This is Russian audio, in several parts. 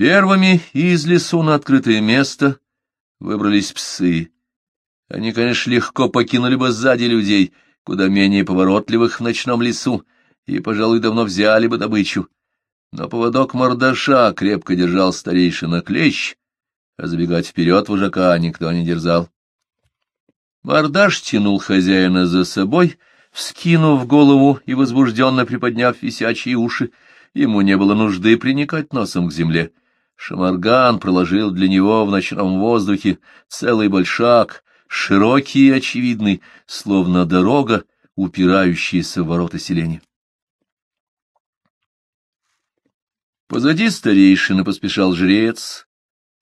Первыми из лесу на открытое место выбрались псы. Они, конечно, легко покинули бы сзади людей, куда менее поворотливых в ночном лесу, и, пожалуй, давно взяли бы добычу. Но поводок мордаша крепко держал старейшина клещ, а забегать вперед вожака никто не дерзал. Мордаш тянул хозяина за собой, вскинув голову и возбужденно приподняв висячие уши. Ему не было нужды приникать носом к земле. Шамарган проложил для него в ночном воздухе целый большак, широкий и очевидный, словно дорога, упирающаяся в ворота селения. Позади старейшины поспешал жрец,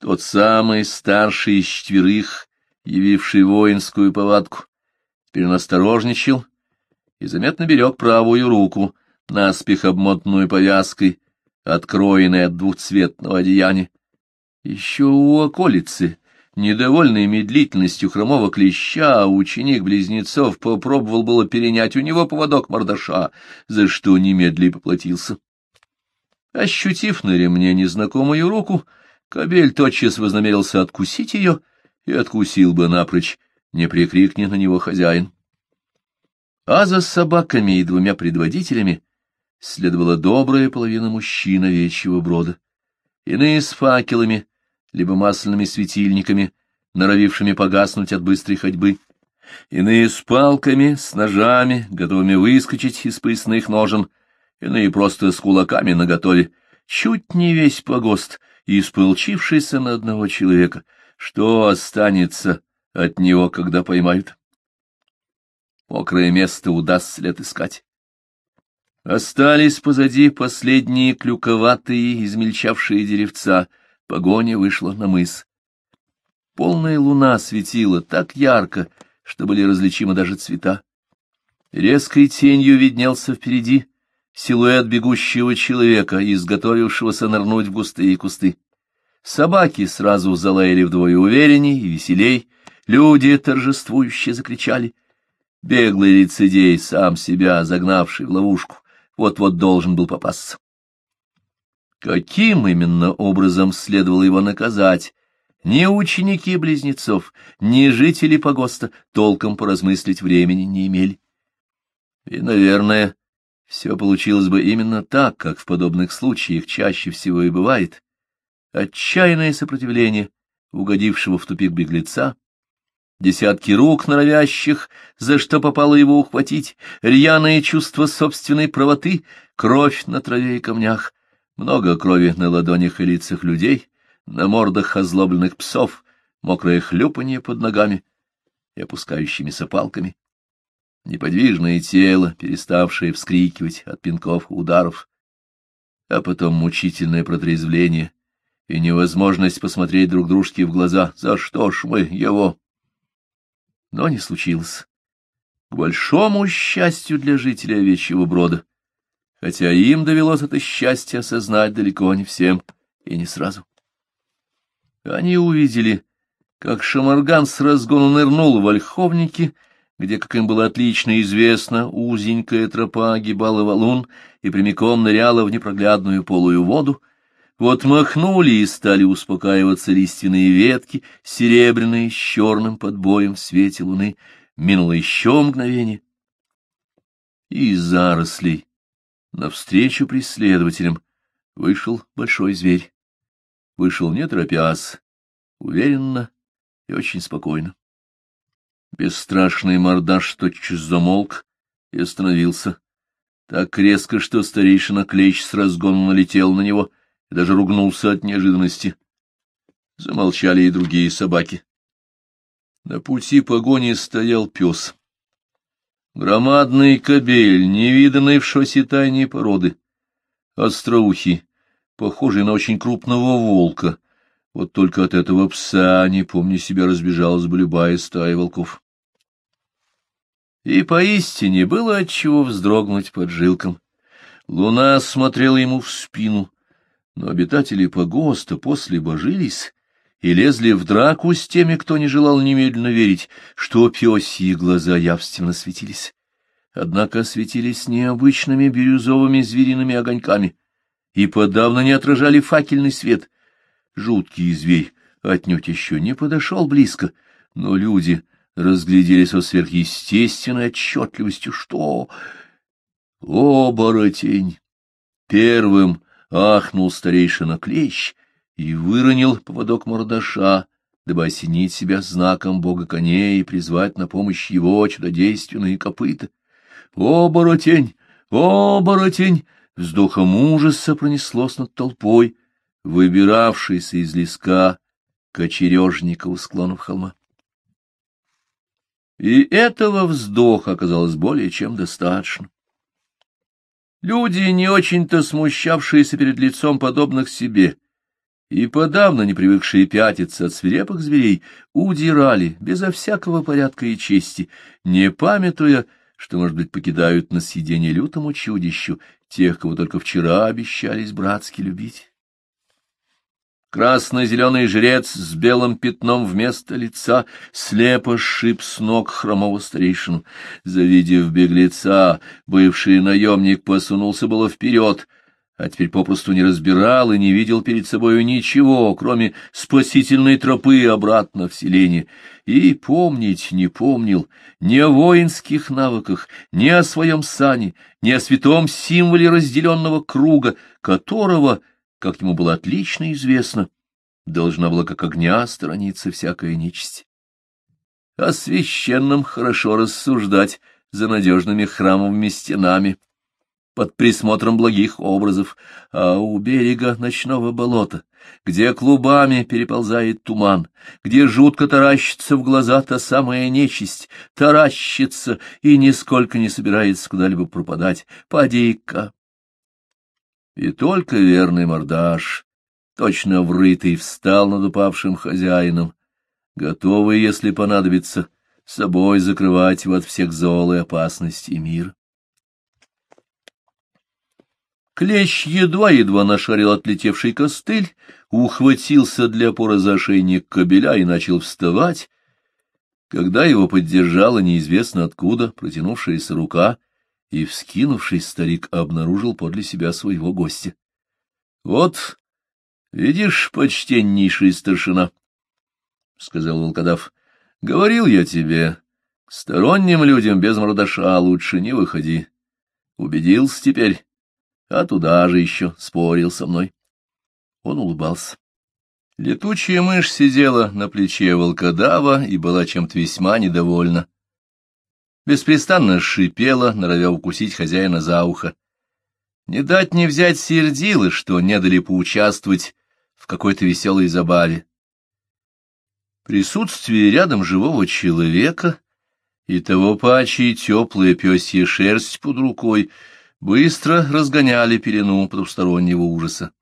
тот самый старший из четверых, явивший воинскую повадку. Теперь и заметно берег правую руку, наспех обмотанную повязкой, откроенной от двухцветного одеяния. Еще у околицы, недовольный медлительностью хромого клеща, ученик близнецов попробовал было перенять у него поводок мордаша, за что немедли поплатился. Ощутив на ремне незнакомую руку, кобель тотчас вознамерился откусить ее и откусил бы напрочь, не прикрикнет на него хозяин. А за собаками и двумя предводителями следовала добрая половина мужчин овечьего брода. Иные с факелами, либо масляными светильниками, норовившими погаснуть от быстрой ходьбы, иные с палками, с ножами, готовыми выскочить из поясных ножен, иные просто с кулаками наготове, чуть не весь погост, исполчившийся на одного человека. Что останется от него, когда поймают? Мокрое место удастся ли отыскать? Остались позади последние клюковатые, измельчавшие деревца. Погоня вышла на мыс. Полная луна светила так ярко, что были различимы даже цвета. Резкой тенью виднелся впереди силуэт бегущего человека, изготовившегося нырнуть в густые кусты. Собаки сразу залаяли вдвое уверенней и веселей, люди торжествующе закричали. Беглый лицедей, сам себя загнавший в ловушку, вот-вот должен был попасться. Каким именно образом следовало его наказать, ни ученики близнецов, ни жители погоста толком поразмыслить времени не имели. И, наверное, все получилось бы именно так, как в подобных случаях чаще всего и бывает. Отчаянное сопротивление угодившего в тупик беглеца, десятки рук норовящих, за что попало его ухватить, рьяное чувство собственной правоты, кровь на траве и камнях, много крови на ладонях и лицах людей, на мордах озлобленных псов, мокрое хлюпанье под ногами и опускающимися палками неподвижное тело, переставшее вскрикивать от пинков и ударов, а потом мучительное протрезвление и невозможность посмотреть друг дружке в глаза. За что ж мы его? Но не случилось. К большому счастью для жителей овечьего брода, хотя им довелось это счастье осознать далеко не всем и не сразу. Они увидели, как Шамарган с разгону нырнул в ольховники, где, как им было отлично известно, узенькая тропа огибала валун и прямиком ныряла в непроглядную полую воду, вот махнули и стали успокаиваться лиственные ветки, серебряные с черным подбоем в свете луны. Минуло еще мгновение. И из зарослей навстречу преследователям вышел большой зверь. Вышел не торопясь, уверенно и очень спокойно. Бесстрашный мордаш тотчас замолк и остановился. Так резко, что старейшина Клещ с разгону налетел на него и даже ругнулся от неожиданности. Замолчали и другие собаки. На пути погони стоял пес. Громадный кобель, невиданный в шосе тайней породы. Остроухий, похожий на очень крупного волка, вот только от этого пса, не помня себя, разбежалась бы любая стая волков. И поистине было отчего вздрогнуть под жилком. Луна смотрела ему в спину, но обитатели погоста после божились и лезли в драку с теми, кто не желал немедленно верить, что пёсьи глаза явственно светились. Однако светились необычными бирюзовыми звериными огоньками и подавно не отражали факельный свет — Жуткий зверь отнюдь еще не подошел близко, но люди разглядели со сверхъестественной отчетливостью, что... Оборотень! Первым ахнул старейшина клещ и выронил поводок мордаша, дабы осенить себя знаком бога коней и призвать на помощь его чудодейственные копыта. «Оборотень! Оборотень!» Вздохом ужаса пронеслось над толпой, выбиравшейся из леска кочережника у склонов холма. И этого вздоха оказалось более чем достаточно. Люди, не очень-то смущавшиеся перед лицом подобных себе, и подавно не привыкшие пятиться от свирепых зверей, удирали безо всякого порядка и чести, не памятуя, что, может быть, покидают на съедение лютому чудищу тех, кого только вчера обещались братски любить. Красно-зеленый жрец с белым пятном вместо лица слепо сшиб с ног хромого старейшину. Завидев беглеца, бывший наемник посунулся было вперед, а теперь попросту не разбирал и не видел перед собою ничего, кроме спасительной тропы обратно в селение, и помнить не помнил ни о воинских навыках, ни о своем сане, ни о святом символе разделенного круга, которого как ему было отлично известно, должна была как огня сторониться всякая нечисть. О священном хорошо рассуждать за надежными храмовыми стенами, под присмотром благих образов, а у берега ночного болота, где клубами переползает туман, где жутко таращится в глаза та самая нечисть, таращится и нисколько не собирается куда-либо пропадать, поди-ка. И только верный мордаш, точно врытый, встал над упавшим хозяином, готовый, если понадобится, собой закрывать его от всех зол и опасностей мира. Клещ едва-едва нашарил отлетевший костыль, ухватился для опоры за ошейник кобеля и начал вставать, когда его поддержала неизвестно откуда протянувшаяся рука и, вскинувшись, старик обнаружил подле себя своего гостя. — Вот, видишь, почтеннейший старшина, — сказал волкодав, — говорил я тебе, к сторонним людям без мордаша лучше не выходи. Убедился теперь, а туда же еще спорил со мной. Он улыбался. Летучая мышь сидела на плече волкодава и была чем-то весьма недовольна беспрестанно шипела, норовя укусить хозяина за ухо. Не дать не взять сердилы, что не дали поучаствовать в какой-то веселой забаве. Присутствие рядом живого человека и того паче теплая пёсья шерсть под рукой быстро разгоняли пелену потустороннего ужаса.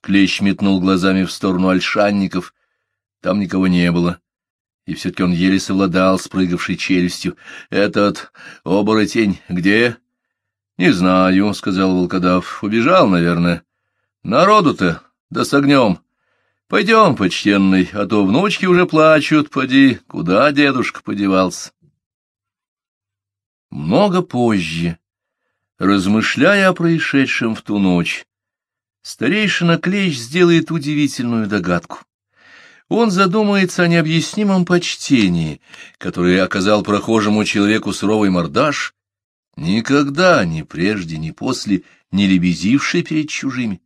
Клещ метнул глазами в сторону ольшанников, там никого не было и все-таки он еле совладал с прыгавшей челюстью. — Этот оборотень где? — Не знаю, — сказал волкодав. — Убежал, наверное. — Народу-то, да с огнем. Пойдем, почтенный, а то внучки уже плачут, поди, куда дедушка подевался. Много позже, размышляя о происшедшем в ту ночь, старейшина Клещ сделает удивительную догадку он задумается о необъяснимом почтении, которое оказал прохожему человеку суровый мордаш, никогда, ни прежде, ни после, не лебезивший перед чужими.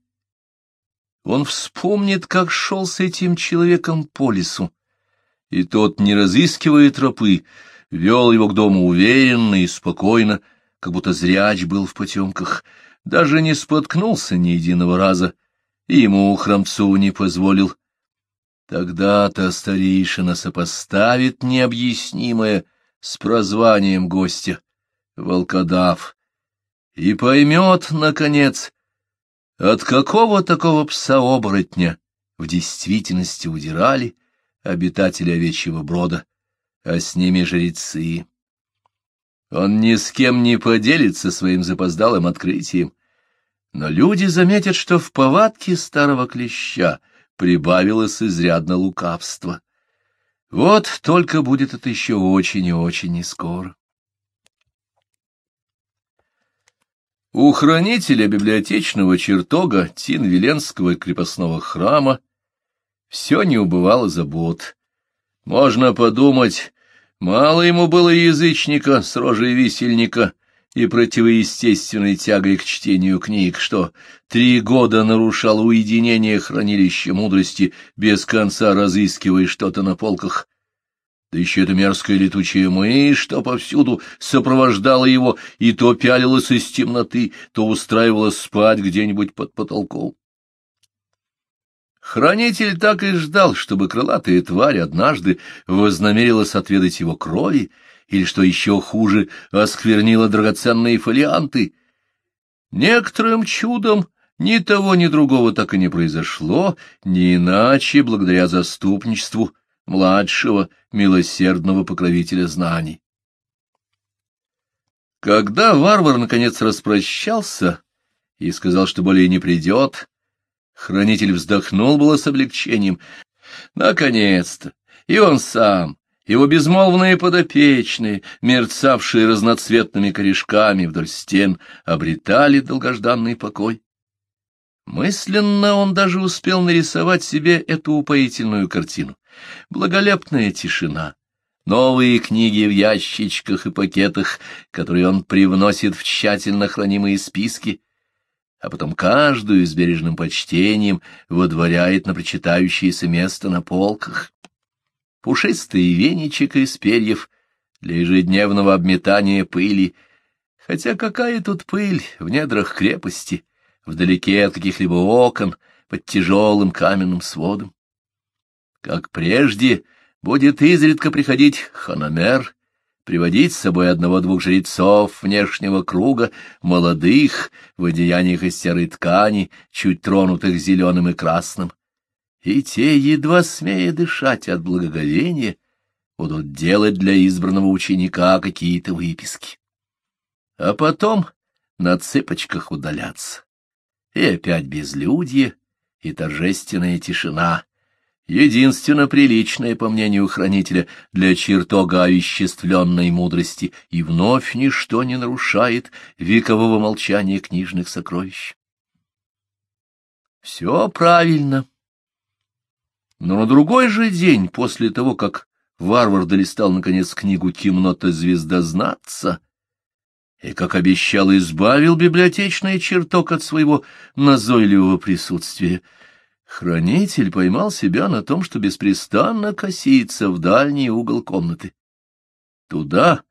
Он вспомнит, как шел с этим человеком по лесу, и тот, не разыскивая тропы, вел его к дому уверенно и спокойно, как будто зряч был в потемках, даже не споткнулся ни единого раза, и ему, храмцу, не позволил Тогда-то старейшина сопоставит необъяснимое с прозванием гостя, волкодав, и поймет, наконец, от какого такого пса-оборотня в действительности удирали обитатели овечьего брода, а с ними жрецы. Он ни с кем не поделится своим запоздалым открытием, но люди заметят, что в повадке старого клеща — прибавилось изрядно лукавства. Вот только будет это еще очень и очень не скоро. У хранителя библиотечного чертога Тинвиленского крепостного храма все не убывало забот. Можно подумать, мало ему было язычника с рожей висельника и противоестественной тягой к чтению книг, что три года нарушал уединение хранилища мудрости, без конца разыскивая что-то на полках. Да еще эта мерзкая летучая мышь, что повсюду сопровождала его, и то пялилась из темноты, то устраивалась спать где-нибудь под потолком. Хранитель так и ждал, чтобы крылатая тварь однажды вознамерилась отведать его крови, или, что еще хуже, осквернила драгоценные фолианты. Некоторым чудом ни того, ни другого так и не произошло, не иначе благодаря заступничеству младшего милосердного покровителя знаний. Когда варвар наконец распрощался и сказал, что более не придет, Хранитель вздохнул было с облегчением. Наконец-то! И он сам, его безмолвные подопечные, мерцавшие разноцветными корешками вдоль стен, обретали долгожданный покой. Мысленно он даже успел нарисовать себе эту упоительную картину. Благолепная тишина, новые книги в ящичках и пакетах, которые он привносит в тщательно хранимые списки, а потом каждую с бережным почтением водворяет на прочитающееся место на полках. Пушистый веничек из перьев для ежедневного обметания пыли, хотя какая тут пыль в недрах крепости, вдалеке от каких-либо окон, под тяжелым каменным сводом. Как прежде, будет изредка приходить хономер, приводить с собой одного-двух жрецов внешнего круга, молодых, в одеяниях из серой ткани, чуть тронутых зеленым и красным. И те, едва смея дышать от благоговения, будут делать для избранного ученика какие-то выписки. А потом на цыпочках удаляться. И опять безлюдье и торжественная тишина, единственно приличное, по мнению хранителя, для чертога овеществленной мудрости, и вновь ничто не нарушает векового молчания книжных сокровищ. Все правильно. Но на другой же день, после того, как варвар долистал, наконец, книгу «Темнота звездознаться», и, как обещал, избавил библиотечный чертог от своего назойливого присутствия, — Хранитель поймал себя на том, что беспрестанно косится в дальний угол комнаты. Туда,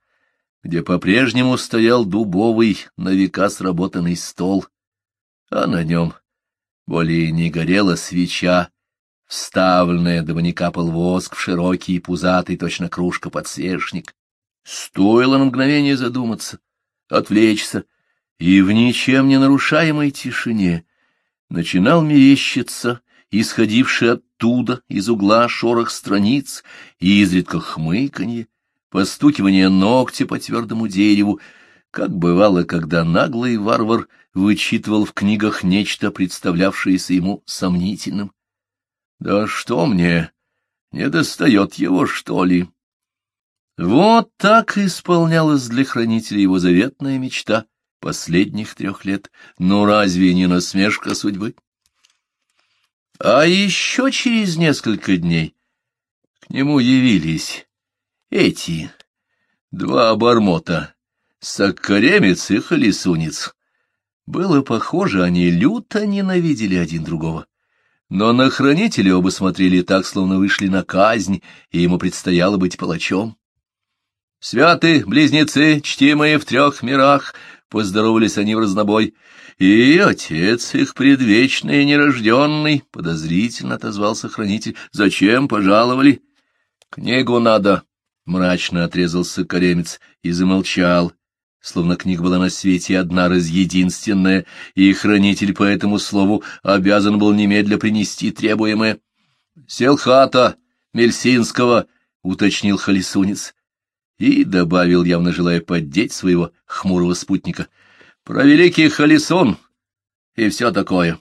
где по-прежнему стоял дубовый, на века сработанный стол, а на нем более не горела свеча, вставленная, дабы не капал воск в широкий пузатый, точно кружка подсвечник. Стоило на мгновение задуматься, отвлечься, и в ничем не нарушаемой тишине начинал мерещиться исходивший оттуда, из угла шорох страниц, и изредка хмыканье, постукивание ногтя по твердому дереву, как бывало, когда наглый варвар вычитывал в книгах нечто, представлявшееся ему сомнительным. «Да что мне, не достает его, что ли?» Вот так исполнялась для хранителя его заветная мечта последних трех лет. Ну разве не насмешка судьбы? А еще через несколько дней к нему явились эти два обормота, соккаремец и холесунец. Было похоже, они люто ненавидели один другого. Но на хранителя оба смотрели так, словно вышли на казнь, и ему предстояло быть палачом. «Святы, близнецы, чтимые в трех мирах!» — поздоровались они в разнобой — и отец их предвечный и нерожденный, — подозрительно отозвался хранитель, — зачем пожаловали? — Книгу надо, — мрачно отрезался коремец и замолчал, словно книга была на свете одна раз единственная, и хранитель по этому слову обязан был немедля принести требуемое. — Селхата Мельсинского, — уточнил холесунец, и добавил, явно желая поддеть своего хмурого спутника — про великий Халисон и все такое.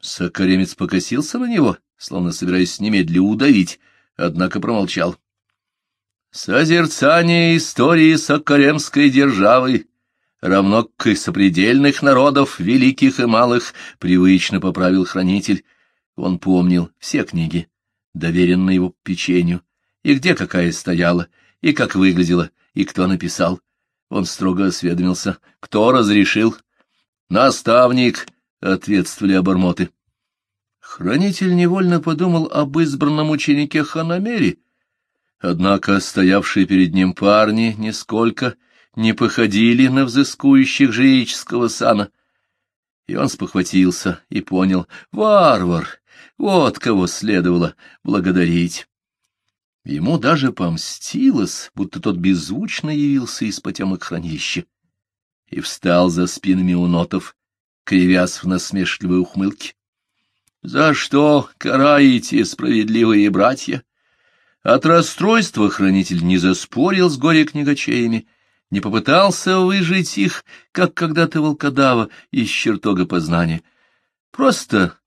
Сокаремец покосился на него, словно собираясь немедля удавить, однако промолчал. Созерцание истории Сокаремской державы, равно к сопредельных народов, великих и малых, привычно поправил хранитель. Он помнил все книги, доверенные его печенью, и где какая стояла, и как выглядела, и кто написал. Он строго осведомился, кто разрешил. «Наставник», — ответствовали обормоты. Хранитель невольно подумал об избранном ученике Ханамере, однако стоявшие перед ним парни нисколько не походили на взыскующих жреческого сана. И он спохватился и понял — варвар, вот кого следовало благодарить. Ему даже помстилось, будто тот беззвучно явился из потемок хранища и встал за спинами унотов, кривясь в насмешливой ухмылке. За что караете, справедливые братья? От расстройства хранитель не заспорил с горе-книгачеями, не попытался выжить их, как когда-то волкодава из чертога познания. Просто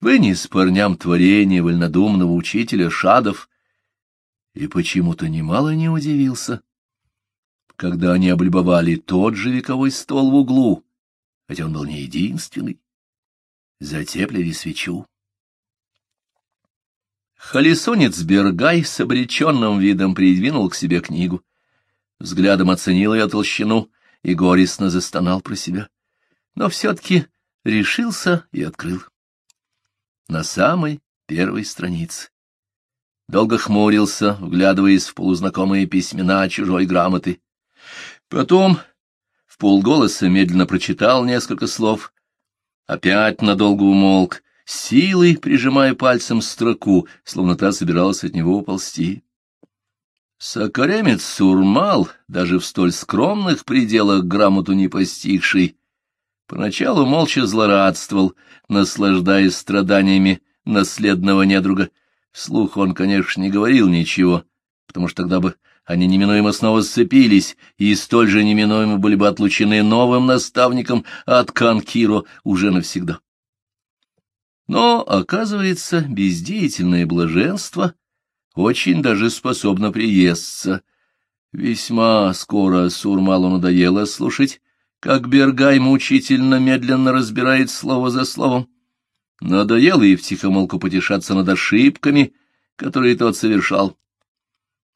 вынес парням творение вольнодумного учителя Шадов и почему-то немало не удивился, когда они облюбовали тот же вековой стол в углу, хотя он был не единственный затеплили свечу. Холесонец Бергай с обреченным видом придвинул к себе книгу. Взглядом оценил ее толщину и горестно застонал про себя. Но все-таки решился и открыл. На самой первой странице. Долго хмурился, вглядываясь в полузнакомые письмена чужой грамоты. Потом в полголоса медленно прочитал несколько слов Опять надолго умолк, силой прижимая пальцем строку, словно та собиралась от него уползти. Сокаремец Сурмал, даже в столь скромных пределах грамоту не постигший, поначалу молча злорадствовал, наслаждаясь страданиями наследного недруга. Вслух он, конечно, не говорил ничего, потому что тогда бы они неминуемо снова сцепились, и столь же неминуемо были бы отлучены новым наставником от Канкиро уже навсегда. Но, оказывается, бездеятельное блаженство очень даже способно приесться. Весьма скоро Сурмалу надоело слушать, как Бергай мучительно медленно разбирает слово за словом. Надоело и втихомолку потешаться над ошибками, которые тот совершал.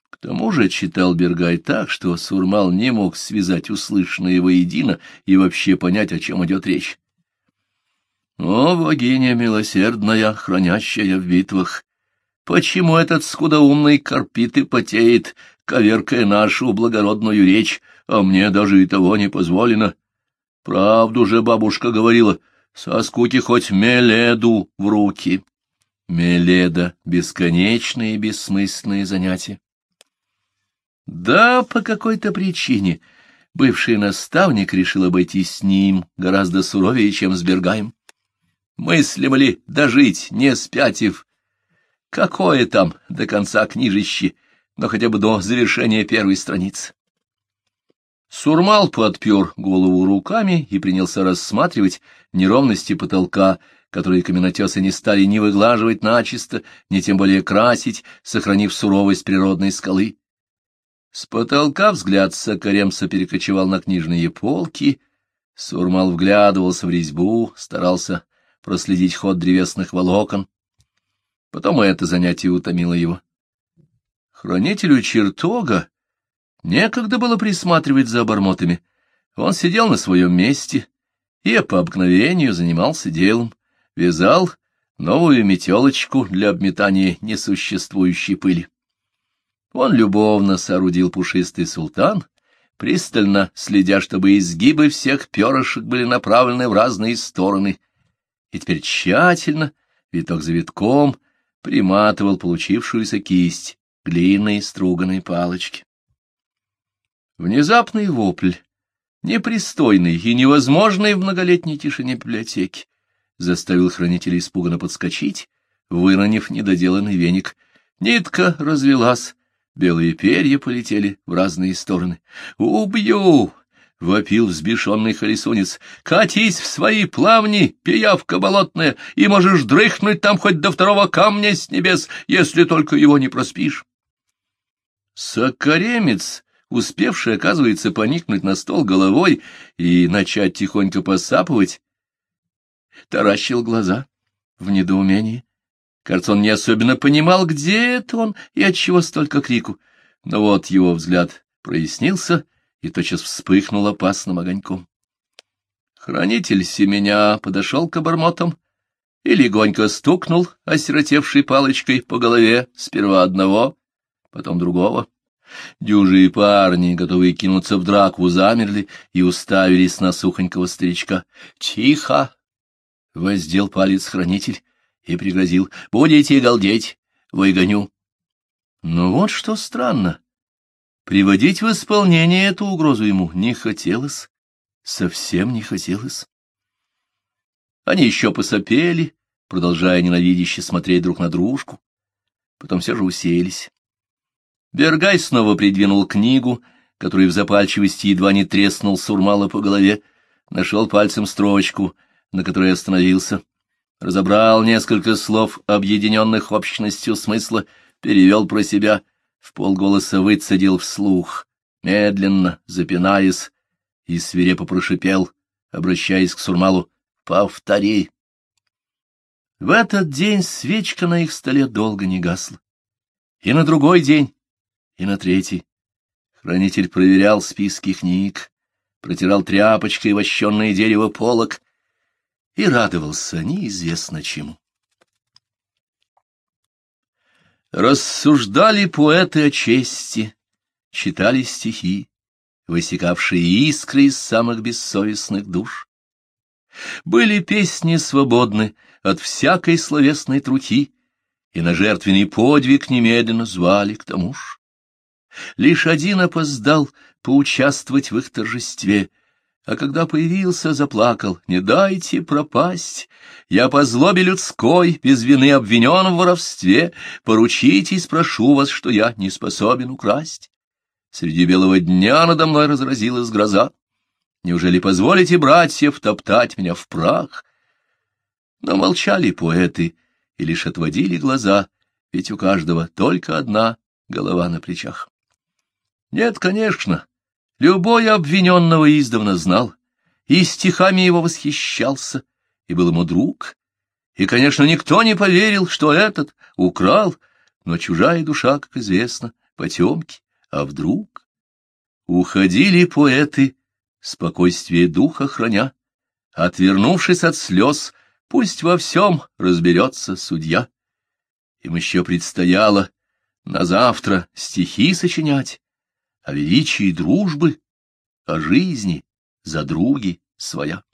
К тому же читал Бергай так, что Сурмал не мог связать услышанное воедино и вообще понять, о чем идет речь. «О, богиня милосердная, хранящая в битвах! Почему этот скудоумный корпит и потеет, коверкая нашу благородную речь, а мне даже и того не позволено? Правду же бабушка говорила, со скуки хоть меледу в руки». Меледа — бесконечные и бессмысленные занятия. Да, по какой-то причине бывший наставник решил обойтись с ним гораздо суровее, чем с Бергаем. Мыслим ли дожить, не спятив? Какое там до конца книжище, но хотя бы до завершения первой страницы? Сурмал подпер голову руками и принялся рассматривать неровности потолка, которые каменотесы не стали ни выглаживать начисто, ни тем более красить, сохранив суровость природной скалы. С потолка взгляд Сокаремса перекочевал на книжные полки. Сурмал вглядывался в резьбу, старался проследить ход древесных волокон. Потом это занятие утомило его. Хранителю чертога некогда было присматривать за обормотами. Он сидел на своем месте и по обыкновению занимался делом, вязал новую метелочку для обметания несуществующей пыли. Он любовно соорудил пушистый султан, пристально следя, чтобы изгибы всех перышек были направлены в разные стороны, и теперь тщательно, виток за витком, приматывал получившуюся кисть к длинной струганной палочке. Внезапный вопль, непристойный и невозможный в многолетней тишине библиотеки, заставил хранителя испуганно подскочить, выронив недоделанный веник. Нитка развелась, Белые перья полетели в разные стороны. «Убью!» — вопил взбешенный холесунец. «Катись в свои плавни, пиявка болотная, и можешь дрыхнуть там хоть до второго камня с небес, если только его не проспишь». Сокаремец, успевший, оказывается, поникнуть на стол головой и начать тихонько посапывать, таращил глаза в недоумении Кажется, он не особенно понимал, где это он и отчего столько крику. Но вот его взгляд прояснился и тотчас вспыхнул опасным огоньком. Хранитель семеня подошел к обормотам и легонько стукнул осиротевшей палочкой по голове сперва одного, потом другого. Дюжие парни, готовые кинуться в драку, замерли и уставились на сухонького старичка. «Тихо!» — воздел палец хранитель и пригрозил. «Будете галдеть, выгоню». Но вот что странно. Приводить в исполнение эту угрозу ему не хотелось, совсем не хотелось. Они еще посопели, продолжая ненавидяще смотреть друг на дружку. Потом все же уселись. Бергай снова придвинул книгу, который в запальчивости едва не треснул Сурмала по голове, нашел пальцем строчку, на которой остановился, разобрал несколько слов, объединенных общностью смысла, перевел про себя, в выцедил вслух, медленно, запинаясь, и свирепо прошипел, обращаясь к Сурмалу, «Повтори!» В этот день свечка на их столе долго не гасла. И на другой день, и на третий. Хранитель проверял списки книг, протирал тряпочкой вощенное дерево полок и радовался неизвестно чему. Рассуждали поэты о чести, читали стихи, высекавшие искры из самых бессовестных душ. Были песни свободны от всякой словесной трухи, и на жертвенный подвиг немедленно звали к тому ж. Лишь один опоздал поучаствовать в их торжестве, а когда появился, заплакал. «Не дайте пропасть! Я по злобе людской, без вины обвинен в воровстве. Поручитесь, прошу вас, что я не способен украсть». Среди белого дня надо мной разразилась гроза. Неужели позволите, братьев, топтать меня в прах? Но молчали поэты и лишь отводили глаза, ведь у каждого только одна голова на плечах. Нет, конечно, любой обвиненного издавна знал, и стихами его восхищался, и был ему друг. И, конечно, никто не поверил, что этот украл, но чужая душа, как известно, потемки, а вдруг... Уходили поэты, спокойствие духа храня, отвернувшись от слез, пусть во всем разберется судья. Им еще предстояло на завтра стихи сочинять, о величии дружбы, о жизни за други своя.